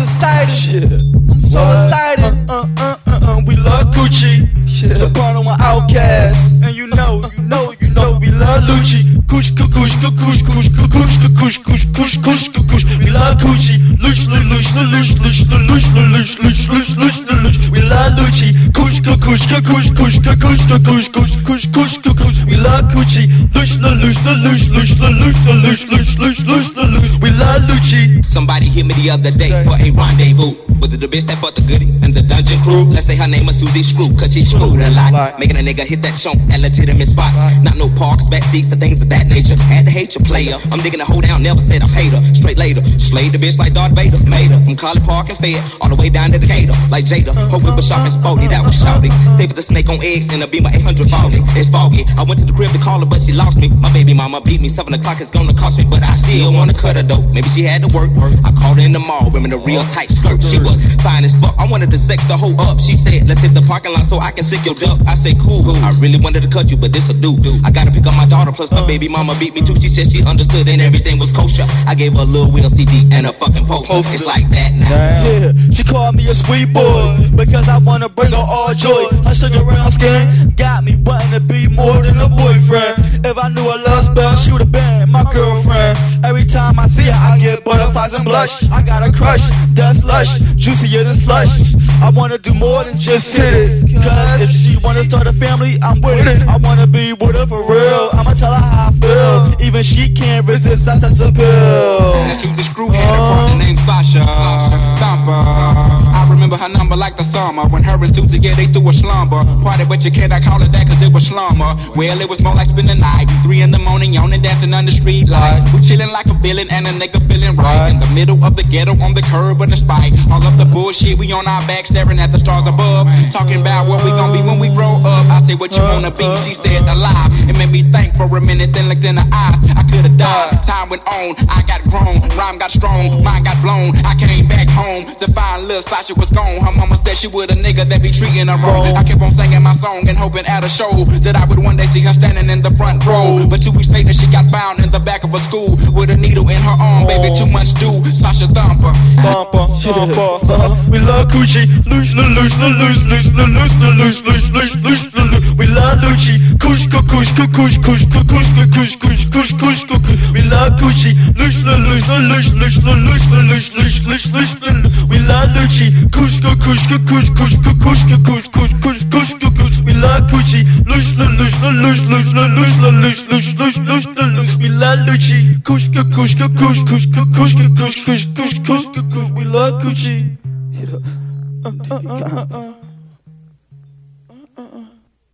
it's. Shit. I'm so What? excited. Uh, uh, uh, uh, we love Gucci. Shit. Soprano and Outkast. And you know, you know, you know, we love Lucci. Kush, kush, kush, kush, kush, kush, kush, kush, kush, kush, kush, kush. We love Gucci. Lush, lush, lush, lush, lush, lush, lush, lush, lush, lush. We love Lucci. Kush, kush, kush, kush, kush, kush, kush, kush, kush, kush, kush, kush. We love Gucci. Lush, lush, lush, lush, lush, lush, lush, lush, lush, lush. We Somebody hit me the other day for a rendezvous. Was it the bitch that bought the goodie and the dungeon crew? Let's say her name is Susie Screw, cause she screwed a lot. Making a nigga hit that chunk at legitimate spot. Not no parks, back seats, the things of that nature. Had to hate your player. I'm digging a hoe down, never said I hate her. Straight later. Slayed the bitch like Darth Vader. Made her from College Park and Fed all the way down to Decatur. Like Jada. Her whip was sharp and sporty, that was shouty. Stay with the snake on eggs in a Beamer 840. It's foggy. I went to the crib to call her, but she lost me. My baby mama beat me. Seven o'clock is gonna cost me, but I still wanna cut her though. Maybe she had to work. I called her in the mall, wearing a real tight skirt. She was fine as fuck. I wanted to sex the hoe up. She said, let's hit the parking lot so I can sick your duck. I said, cool. I really wanted to cut you, but this'll do. I gotta pick up my daughter, plus my baby mama beat me too. She said she understood and everything was kosher. I gave her a little wheel CD and a fucking poster. It's like that now. Yeah, she called me a sweet boy because I wanna bring her all joy. Her sugar round skin got me wanting to be more than a boyfriend. If I knew a love spell, she would've been my girlfriend. Every time I see her, I get butterflies and blush. I got a crush, that's lush, juicier than slush. I wanna do more than just hit it. Cause if she wanna start a family, I'm with it. I wanna be with her for real. I'ma tell her how I feel. Even she can't resist, that's a pill. And she was a screw had a partner named Sasha. I remember her number like the summer. When her and Susie, yeah, they threw a slumber. Party with your kid, I call it that cause it was slumber. Well, it was more like spending the night. Three in the morning, yawning, dancing on the street light. We chilling like a villain and a nigga feeling right. In the middle of the ghetto, on the curb of the spike. All of the bullshit, we on our back, staring at the stars above. Talking about what we gon' be when we grow up. I said, what you uh, wanna be? Uh. She said, alive. It made me think for a minute, then looked in her eyes. I could've died. Uh. Time went on, I got grown. Rhyme got strong, mind got blown. I came back home to find little Sasha was gone. Her mama said she would a nigga that be treating her wrong. I kept on singing my song and hoping at a show that I would one day see her standing in the front row. But two weeks later, she got found in the back of a school with a needle in her arm. Baby, too much do. Sasha Thumper. Thumper, thumper. Uh, we love Gucci. Loose, loose, loose, loose, loose, loose, loose, loose, loose, loose, loose. We love Gucci kush kush kush kush kush kush kush kush kush kush We love kushy. Lush la lush la lush lush la lush la lush lush lush lush We love Gucci kush, kush, kush, kush, kush, kush, kush, kush, kush, kush. We love kushy. Lush la lush la lush lush la lush la lush lush lush lush We love Gucci kush, kush, kush, kush, kush, kush, kush, kush, kush, kush. We love kushy. Yeah. Uh, uh, uh, uh, uh.